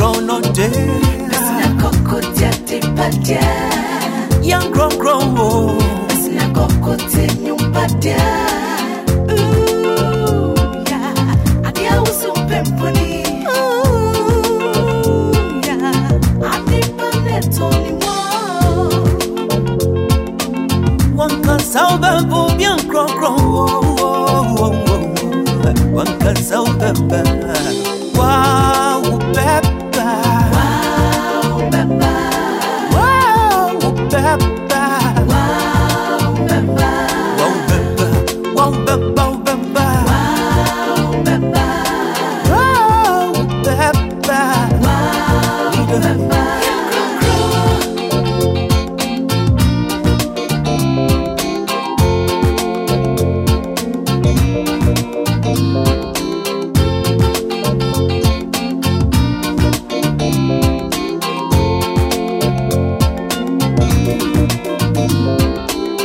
no day. Sina kokote tipatia. Young grow grow. Oh. Sina kokote nyumpatia. Ooh, yeah. Adia usu pemponi. Ooh, yeah. Adipa netoni mo. One can sauber bu bien grow grow. One oh, can oh, sauber. Wow, Peppa.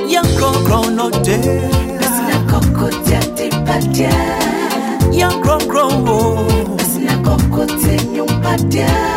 Young grow grow no day. Sina kokote tipatia. Young grow grow. Sina kokote nyumpatia.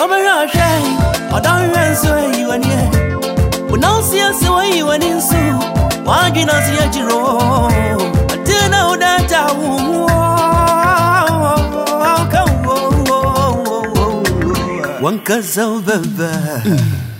Summer rush, I don't answer you and yeah. When I see us, you and so. Why did I see a jiro? I didn't know that I won't. Cause of Baba. Oh,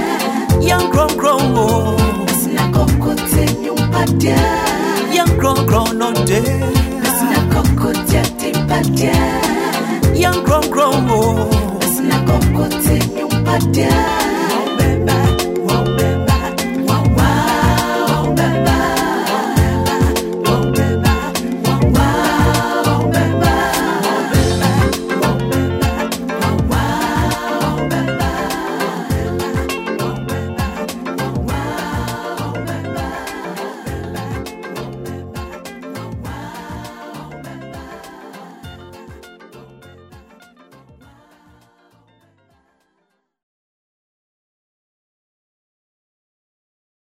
grow grow no day. Sina kokote tipatia. Young grow grow. Sina kokote nyumpatia. Young grow grow no day. Sina kokote tipatia. Young grow grow. Sina kokote nyumpatia.